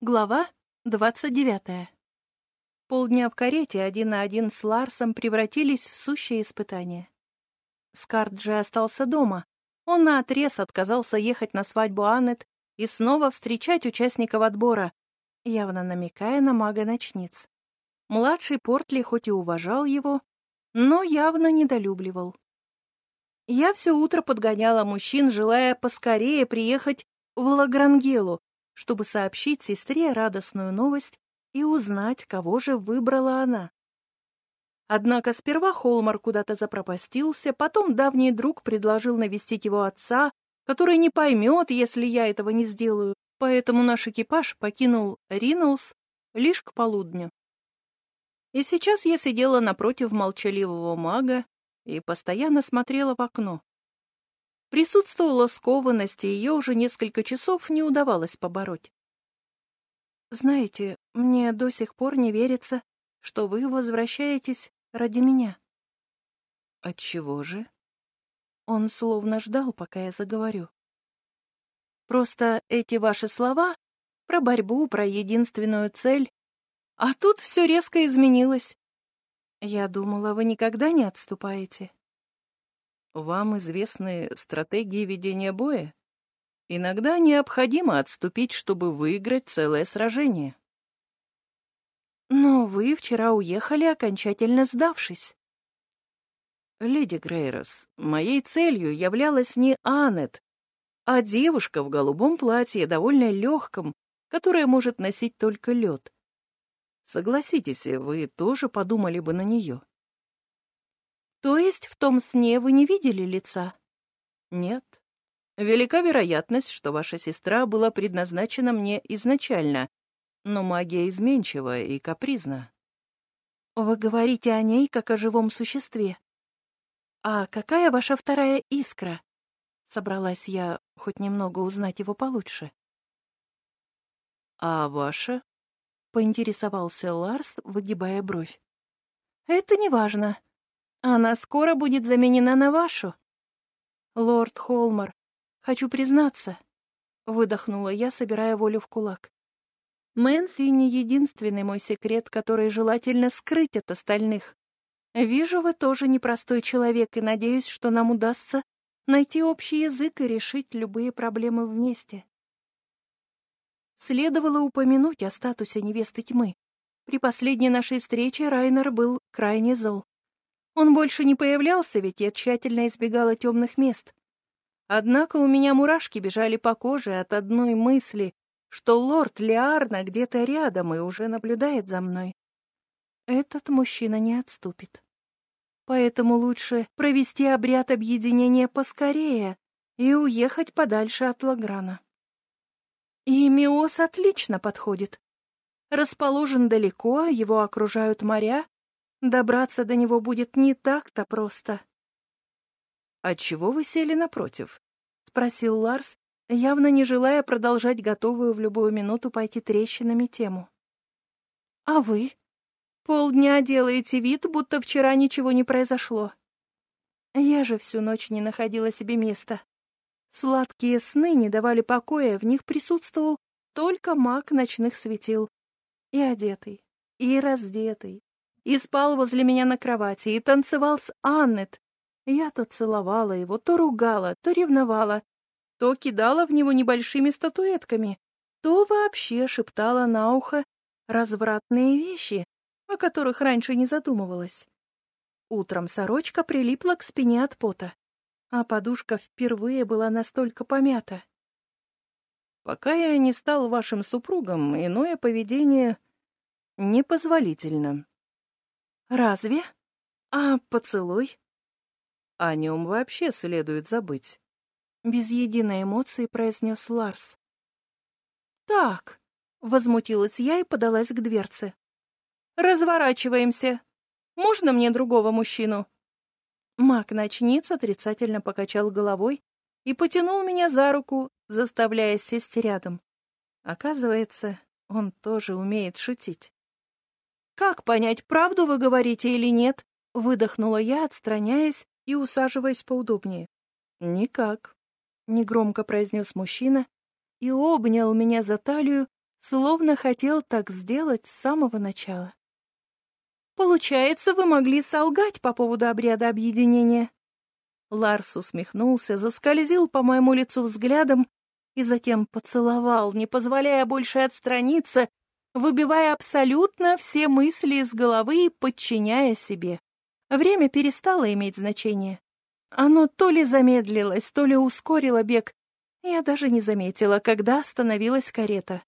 Глава двадцать девятая. Полдня в карете один на один с Ларсом превратились в сущее испытание. Скарджи остался дома. Он наотрез отказался ехать на свадьбу Аннет и снова встречать участников отбора, явно намекая на мага-ночниц. Младший Портли хоть и уважал его, но явно недолюбливал. Я все утро подгоняла мужчин, желая поскорее приехать в Лагрангелу, чтобы сообщить сестре радостную новость и узнать, кого же выбрала она. Однако сперва Холмар куда-то запропастился, потом давний друг предложил навестить его отца, который не поймет, если я этого не сделаю, поэтому наш экипаж покинул Ринулс лишь к полудню. И сейчас я сидела напротив молчаливого мага и постоянно смотрела в окно. Присутствовала скованность, и ее уже несколько часов не удавалось побороть. «Знаете, мне до сих пор не верится, что вы возвращаетесь ради меня». «Отчего же?» Он словно ждал, пока я заговорю. «Просто эти ваши слова про борьбу, про единственную цель, а тут все резко изменилось. Я думала, вы никогда не отступаете». Вам известны стратегии ведения боя? Иногда необходимо отступить, чтобы выиграть целое сражение. Но вы вчера уехали, окончательно сдавшись. Леди Грейрос, моей целью являлась не Аннет, а девушка в голубом платье, довольно легком, которое может носить только лед. Согласитесь, вы тоже подумали бы на нее. То есть в том сне вы не видели лица? Нет. Велика вероятность, что ваша сестра была предназначена мне изначально, но магия изменчива и капризна. Вы говорите о ней как о живом существе. А какая ваша вторая искра? Собралась я хоть немного узнать его получше. А ваша? Поинтересовался Ларс, выгибая бровь. Это не важно. Она скоро будет заменена на вашу. Лорд Холмар, хочу признаться, выдохнула я, собирая волю в кулак. Мэнси не единственный мой секрет, который желательно скрыть от остальных. Вижу, вы тоже непростой человек, и надеюсь, что нам удастся найти общий язык и решить любые проблемы вместе. Следовало упомянуть о статусе невесты тьмы. При последней нашей встрече Райнер был крайне зол. Он больше не появлялся, ведь я тщательно избегала темных мест. Однако у меня мурашки бежали по коже от одной мысли, что лорд Лиарна где-то рядом и уже наблюдает за мной. Этот мужчина не отступит. Поэтому лучше провести обряд объединения поскорее и уехать подальше от Лаграна. И Миос отлично подходит. Расположен далеко, его окружают моря, Добраться до него будет не так-то просто. «Отчего вы сели напротив?» — спросил Ларс, явно не желая продолжать готовую в любую минуту пойти трещинами тему. «А вы? Полдня делаете вид, будто вчера ничего не произошло. Я же всю ночь не находила себе места. Сладкие сны не давали покоя, в них присутствовал только маг ночных светил. И одетый, и раздетый, и спал возле меня на кровати, и танцевал с Аннет. Я то целовала его, то ругала, то ревновала, то кидала в него небольшими статуэтками, то вообще шептала на ухо развратные вещи, о которых раньше не задумывалась. Утром сорочка прилипла к спине от пота, а подушка впервые была настолько помята. «Пока я не стал вашим супругом, иное поведение непозволительно», «Разве? А поцелуй?» «О нем вообще следует забыть», — без единой эмоции произнес Ларс. «Так», — возмутилась я и подалась к дверце. «Разворачиваемся. Можно мне другого мужчину?» Маг-ночниц отрицательно покачал головой и потянул меня за руку, заставляя сесть рядом. Оказывается, он тоже умеет шутить. «Как понять, правду вы говорите или нет?» — выдохнула я, отстраняясь и усаживаясь поудобнее. «Никак», — негромко произнес мужчина и обнял меня за талию, словно хотел так сделать с самого начала. «Получается, вы могли солгать по поводу обряда объединения?» Ларс усмехнулся, заскользил по моему лицу взглядом и затем поцеловал, не позволяя больше отстраниться, выбивая абсолютно все мысли из головы и подчиняя себе. Время перестало иметь значение. Оно то ли замедлилось, то ли ускорило бег. Я даже не заметила, когда остановилась карета.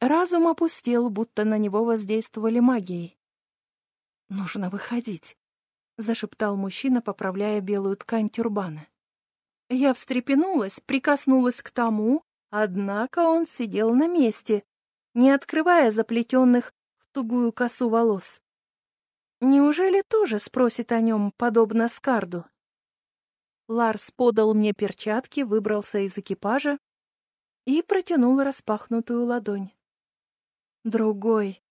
Разум опустел, будто на него воздействовали магией. «Нужно выходить», — зашептал мужчина, поправляя белую ткань тюрбана. Я встрепенулась, прикоснулась к тому, однако он сидел на месте, не открывая заплетенных в тугую косу волос. Неужели тоже спросит о нем, подобно Скарду? Ларс подал мне перчатки, выбрался из экипажа и протянул распахнутую ладонь. Другой.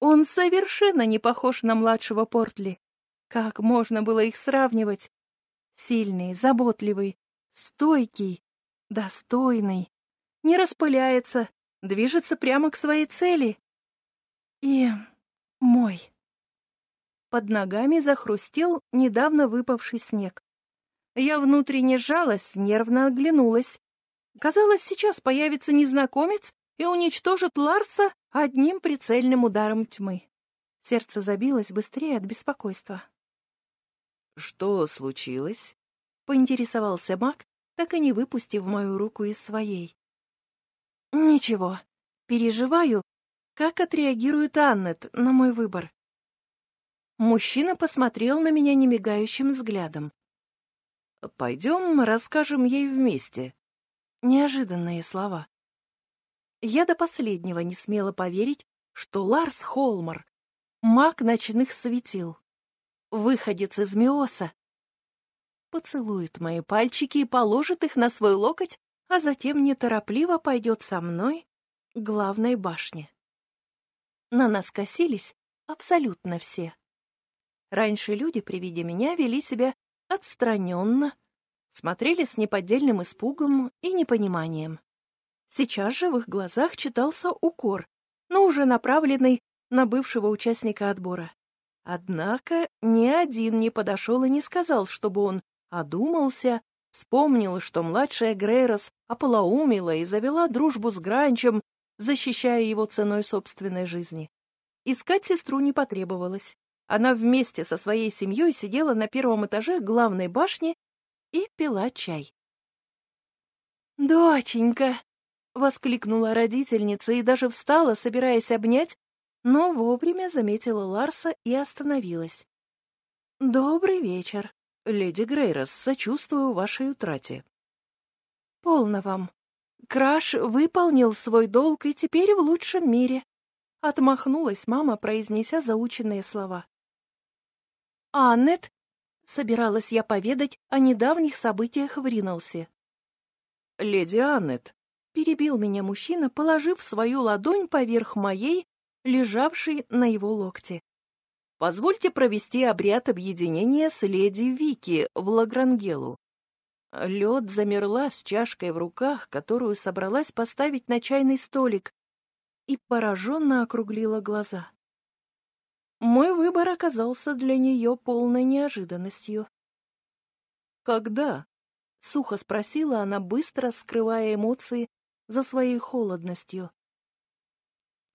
Он совершенно не похож на младшего Портли. Как можно было их сравнивать? Сильный, заботливый, стойкий, достойный, не распыляется, движется прямо к своей цели. И мой. Под ногами захрустел недавно выпавший снег. Я внутренне сжалась, нервно оглянулась. Казалось, сейчас появится незнакомец и уничтожит Ларса одним прицельным ударом тьмы. Сердце забилось быстрее от беспокойства. «Что случилось?» — поинтересовался маг, так и не выпустив мою руку из своей. «Ничего. Переживаю, как отреагирует Аннет на мой выбор». Мужчина посмотрел на меня немигающим взглядом. «Пойдем, расскажем ей вместе». Неожиданные слова. Я до последнего не смела поверить, что Ларс Холмар — маг ночных светил, выходец из Миоса, поцелует мои пальчики и положит их на свой локоть, а затем неторопливо пойдет со мной к главной башне. На нас косились абсолютно все. Раньше люди при виде меня вели себя отстраненно, смотрели с неподдельным испугом и непониманием. Сейчас же в их глазах читался укор, но уже направленный на бывшего участника отбора. Однако ни один не подошел и не сказал, чтобы он одумался, вспомнил, что младшая Грейрос ополоумила и завела дружбу с Гранчем, защищая его ценой собственной жизни. Искать сестру не потребовалось. Она вместе со своей семьей сидела на первом этаже главной башни и пила чай. «Доченька!» — воскликнула родительница и даже встала, собираясь обнять, но вовремя заметила Ларса и остановилась. «Добрый вечер, леди Грейрос, сочувствую вашей утрате». «Полно вам. Краш выполнил свой долг и теперь в лучшем мире», — отмахнулась мама, произнеся заученные слова. «Аннет?» — собиралась я поведать о недавних событиях в Риналсе. «Леди Аннет», — перебил меня мужчина, положив свою ладонь поверх моей, лежавшей на его локте. «Позвольте провести обряд объединения с леди Вики в Лагрангелу». Лед замерла с чашкой в руках, которую собралась поставить на чайный столик, и пораженно округлила глаза. Мой выбор оказался для нее полной неожиданностью. «Когда?» — сухо спросила она, быстро скрывая эмоции за своей холодностью.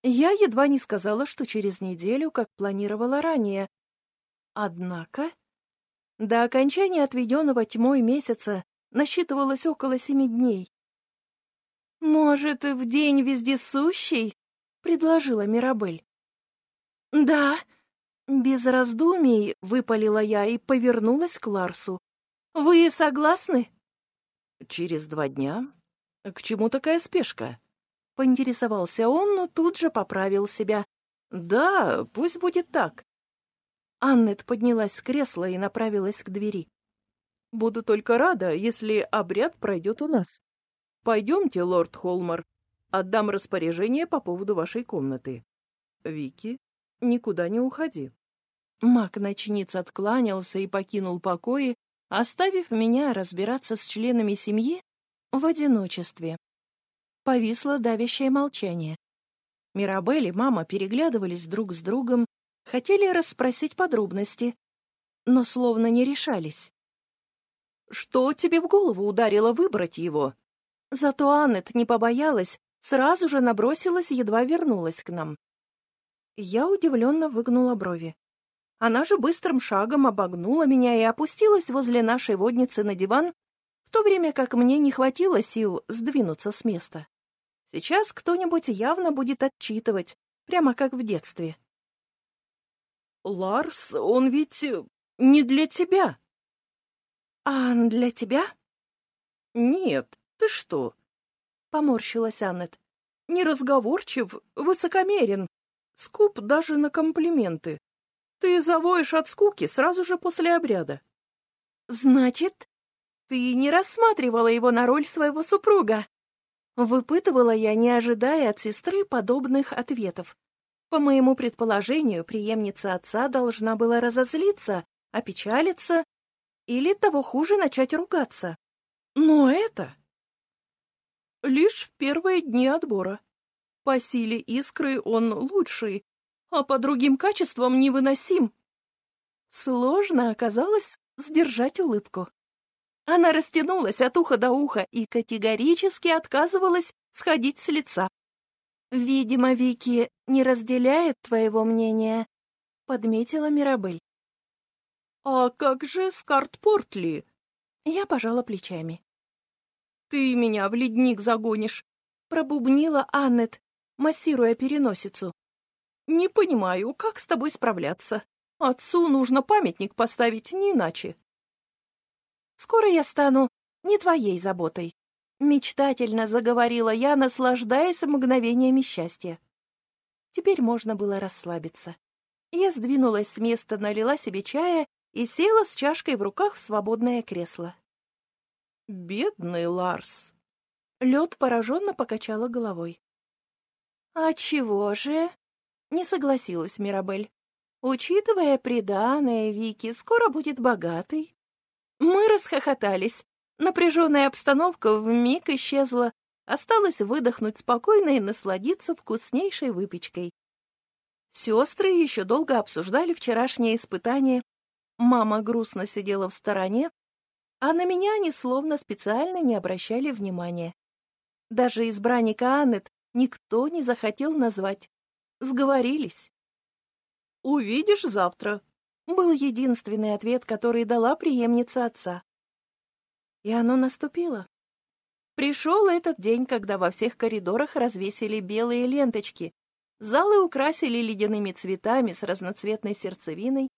Я едва не сказала, что через неделю, как планировала ранее. Однако до окончания отведенного тьмой месяца насчитывалось около семи дней. «Может, в день вездесущий?» — предложила Мирабель. «Да», — без раздумий выпалила я и повернулась к Ларсу. «Вы согласны?» «Через два дня «К чему такая спешка?» Поинтересовался он, но тут же поправил себя. «Да, пусть будет так». Аннет поднялась с кресла и направилась к двери. «Буду только рада, если обряд пройдет у нас. Пойдемте, лорд Холмар. Отдам распоряжение по поводу вашей комнаты. Вики, никуда не уходи». Маг-ночниц откланялся и покинул покои, оставив меня разбираться с членами семьи в одиночестве. Повисло давящее молчание. Мирабель и мама переглядывались друг с другом, хотели расспросить подробности, но словно не решались. «Что тебе в голову ударило выбрать его?» Зато Аннет не побоялась, сразу же набросилась, едва вернулась к нам. Я удивленно выгнула брови. Она же быстрым шагом обогнула меня и опустилась возле нашей водницы на диван, в то время как мне не хватило сил сдвинуться с места. Сейчас кто-нибудь явно будет отчитывать, прямо как в детстве. «Ларс, он ведь не для тебя». «А для тебя?» «Нет, ты что?» — поморщилась Аннет. «Неразговорчив, высокомерен, скуп даже на комплименты. Ты завоешь от скуки сразу же после обряда. Значит, ты не рассматривала его на роль своего супруга? Выпытывала я, не ожидая от сестры подобных ответов. По моему предположению, преемница отца должна была разозлиться, опечалиться или, того хуже, начать ругаться. Но это... Лишь в первые дни отбора. По силе искры он лучший, а по другим качествам невыносим. Сложно оказалось сдержать улыбку. Она растянулась от уха до уха и категорически отказывалась сходить с лица. «Видимо, Вики не разделяет твоего мнения», — подметила Мирабель. «А как же Скарт Портли?» Я пожала плечами. «Ты меня в ледник загонишь», — пробубнила Аннет, массируя переносицу. «Не понимаю, как с тобой справляться? Отцу нужно памятник поставить, не иначе». «Скоро я стану не твоей заботой», — мечтательно заговорила я, наслаждаясь мгновениями счастья. Теперь можно было расслабиться. Я сдвинулась с места, налила себе чая и села с чашкой в руках в свободное кресло. «Бедный Ларс!» Лед пораженно покачала головой. «А чего же?» Не согласилась Мирабель. Учитывая приданое, Вики скоро будет богатой. Мы расхохотались. Напряженная обстановка вмиг исчезла. Осталось выдохнуть спокойно и насладиться вкуснейшей выпечкой. Сестры еще долго обсуждали вчерашнее испытание. Мама грустно сидела в стороне, а на меня они словно специально не обращали внимания. Даже избранника Аннет никто не захотел назвать. Сговорились. «Увидишь завтра», — был единственный ответ, который дала преемница отца. И оно наступило. Пришел этот день, когда во всех коридорах развесили белые ленточки, залы украсили ледяными цветами с разноцветной сердцевиной,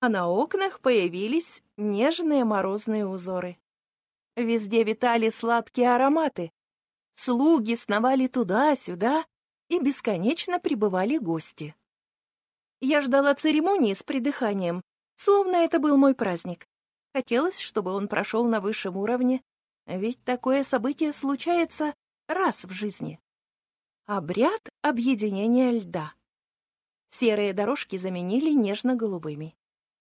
а на окнах появились нежные морозные узоры. Везде витали сладкие ароматы. Слуги сновали туда-сюда, и бесконечно прибывали гости. Я ждала церемонии с придыханием, словно это был мой праздник. Хотелось, чтобы он прошел на высшем уровне, ведь такое событие случается раз в жизни. Обряд объединения льда. Серые дорожки заменили нежно-голубыми.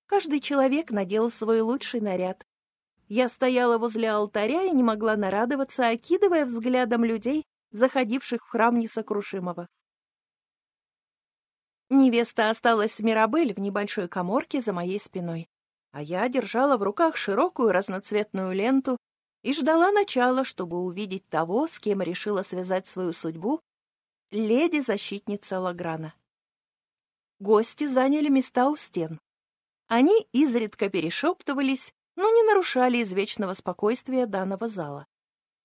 Каждый человек надел свой лучший наряд. Я стояла возле алтаря и не могла нарадоваться, окидывая взглядом людей, заходивших в храм несокрушимого. Невеста осталась с Мирабель в небольшой коморке за моей спиной, а я держала в руках широкую разноцветную ленту и ждала начала, чтобы увидеть того, с кем решила связать свою судьбу, леди-защитница Лаграна. Гости заняли места у стен. Они изредка перешептывались, но не нарушали извечного спокойствия данного зала.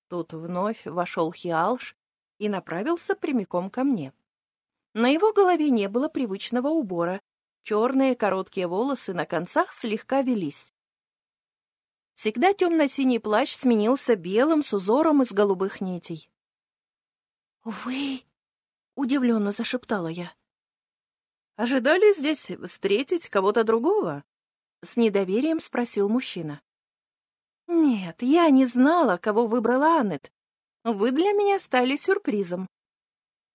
Тут вновь вошел Хиалш и направился прямиком ко мне. На его голове не было привычного убора, черные короткие волосы на концах слегка велись. Всегда темно-синий плащ сменился белым с узором из голубых нитей. «Вы...» — удивленно зашептала я. «Ожидали здесь встретить кого-то другого?» — с недоверием спросил мужчина. «Нет, я не знала, кого выбрала Аннет, вы для меня стали сюрпризом.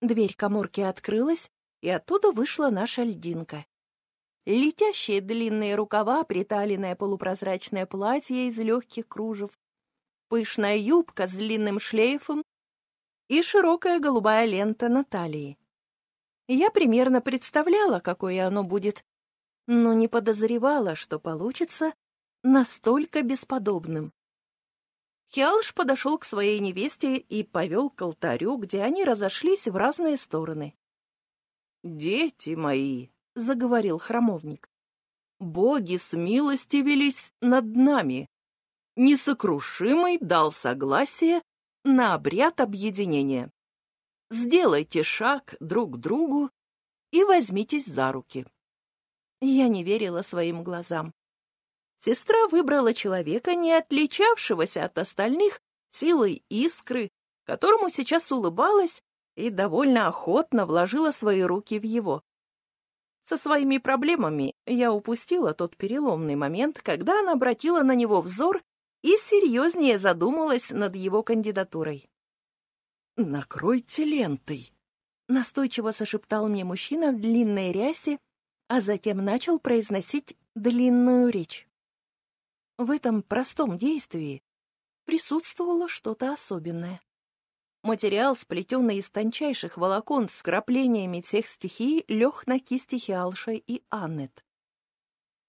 Дверь коморки открылась, и оттуда вышла наша льдинка. Летящие длинные рукава, приталенное полупрозрачное платье из легких кружев, пышная юбка с длинным шлейфом и широкая голубая лента на талии. Я примерно представляла, какое оно будет, но не подозревала, что получится настолько бесподобным. Хиалш подошел к своей невесте и повел к алтарю, где они разошлись в разные стороны. «Дети мои», — заговорил храмовник, — «боги смилостивились над нами. Несокрушимый дал согласие на обряд объединения. Сделайте шаг друг к другу и возьмитесь за руки». Я не верила своим глазам. Сестра выбрала человека, не отличавшегося от остальных силой искры, которому сейчас улыбалась и довольно охотно вложила свои руки в его. Со своими проблемами я упустила тот переломный момент, когда она обратила на него взор и серьезнее задумалась над его кандидатурой. «Накройте лентой», — настойчиво сошептал мне мужчина в длинной рясе, а затем начал произносить длинную речь. В этом простом действии присутствовало что-то особенное. Материал, сплетенный из тончайших волокон с краплениями всех стихий, лег на кисти Хиалша и Аннет.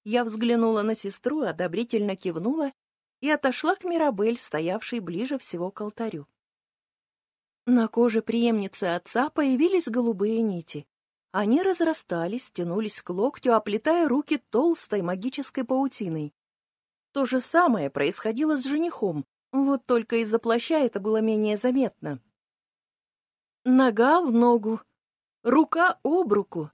Я взглянула на сестру, одобрительно кивнула и отошла к Мирабель, стоявшей ближе всего к алтарю. На коже преемницы отца появились голубые нити. Они разрастались, тянулись к локтю, оплетая руки толстой магической паутиной, то же самое происходило с женихом, вот только из-за плаща это было менее заметно. Нога в ногу, рука об руку,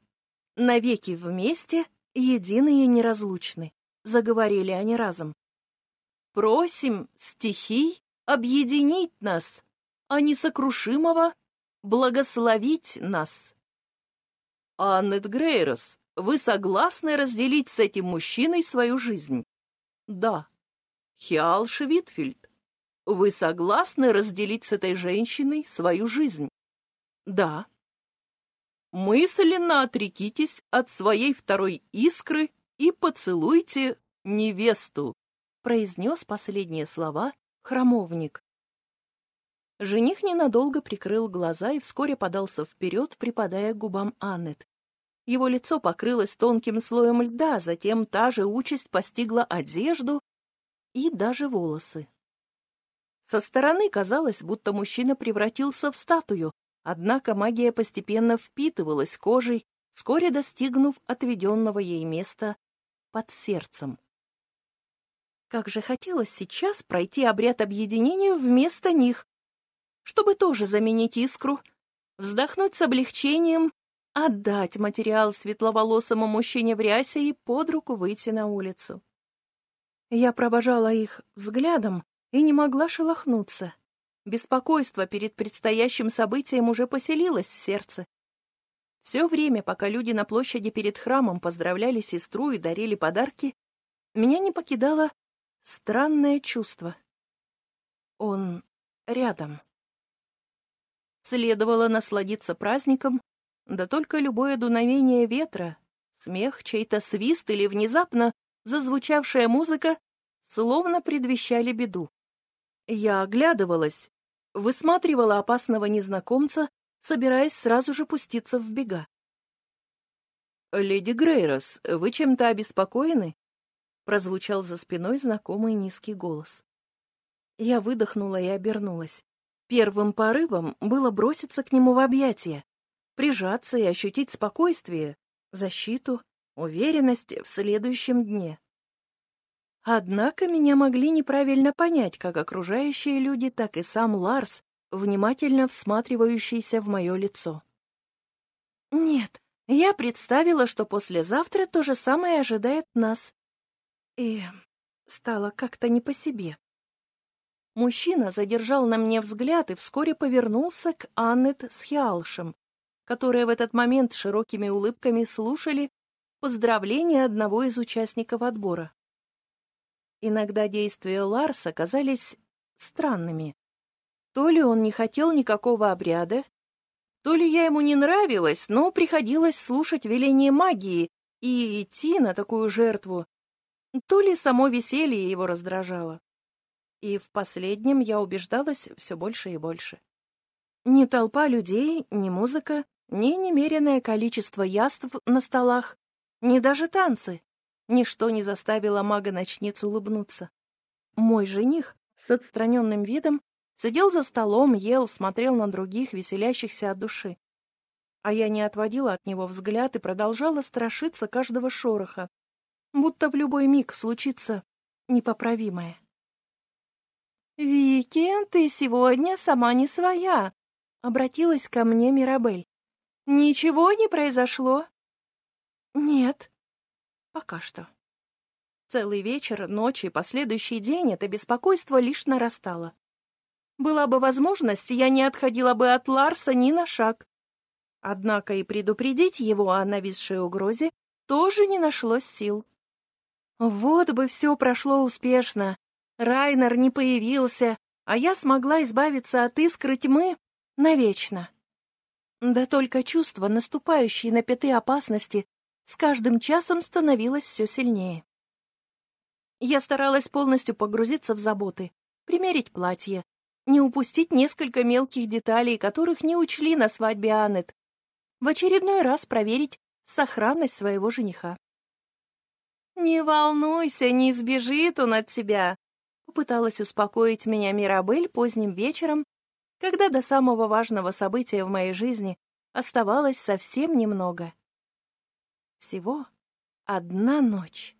навеки вместе, единые и неразлучны, заговорили они разом. Просим стихий объединить нас, а несокрушимого благословить нас. Аннет Грейрос, вы согласны разделить с этим мужчиной свою жизнь? Да. Хиал Швитфельд, вы согласны разделить с этой женщиной свою жизнь? Да. Мысленно отрекитесь от своей второй искры и поцелуйте невесту, произнес последние слова храмовник. Жених ненадолго прикрыл глаза и вскоре подался вперед, припадая к губам Аннет. Его лицо покрылось тонким слоем льда, затем та же участь постигла одежду и даже волосы. Со стороны казалось, будто мужчина превратился в статую, однако магия постепенно впитывалась кожей, вскоре достигнув отведенного ей места под сердцем. Как же хотелось сейчас пройти обряд объединения вместо них, чтобы тоже заменить искру, вздохнуть с облегчением отдать материал светловолосому мужчине в рясе и под руку выйти на улицу. Я провожала их взглядом и не могла шелохнуться. Беспокойство перед предстоящим событием уже поселилось в сердце. Все время, пока люди на площади перед храмом поздравляли сестру и дарили подарки, меня не покидало странное чувство. Он рядом. Следовало насладиться праздником да только любое дуновение ветра, смех, чей-то свист или внезапно зазвучавшая музыка словно предвещали беду. Я оглядывалась, высматривала опасного незнакомца, собираясь сразу же пуститься в бега. «Леди Грейрос, вы чем-то обеспокоены?» прозвучал за спиной знакомый низкий голос. Я выдохнула и обернулась. Первым порывом было броситься к нему в объятия, прижаться и ощутить спокойствие, защиту, уверенность в следующем дне. Однако меня могли неправильно понять как окружающие люди, так и сам Ларс, внимательно всматривающийся в мое лицо. Нет, я представила, что послезавтра то же самое ожидает нас. И стало как-то не по себе. Мужчина задержал на мне взгляд и вскоре повернулся к Аннет с Хиалшем, которые в этот момент широкими улыбками слушали поздравления одного из участников отбора. Иногда действия Ларса казались странными. То ли он не хотел никакого обряда, то ли я ему не нравилась, но приходилось слушать веление магии и идти на такую жертву, то ли само веселье его раздражало. И в последнем я убеждалась все больше и больше. Ни толпа людей, ни музыка Ни немеренное количество яств на столах, ни даже танцы. Ничто не заставило мага-ночницу улыбнуться. Мой жених с отстраненным видом сидел за столом, ел, смотрел на других, веселящихся от души. А я не отводила от него взгляд и продолжала страшиться каждого шороха, будто в любой миг случится непоправимое. «Вики, ты сегодня сама не своя», — обратилась ко мне Мирабель. «Ничего не произошло?» «Нет, пока что». Целый вечер, ночь и последующий день это беспокойство лишь нарастало. Была бы возможность, я не отходила бы от Ларса ни на шаг. Однако и предупредить его о нависшей угрозе тоже не нашлось сил. Вот бы все прошло успешно. Райнер не появился, а я смогла избавиться от искры тьмы навечно. Да только чувство, наступающее на пяты опасности, с каждым часом становилось все сильнее. Я старалась полностью погрузиться в заботы, примерить платье, не упустить несколько мелких деталей, которых не учли на свадьбе Аннет, в очередной раз проверить сохранность своего жениха. «Не волнуйся, не сбежит он от тебя», — попыталась успокоить меня Мирабель поздним вечером, когда до самого важного события в моей жизни оставалось совсем немного. Всего одна ночь.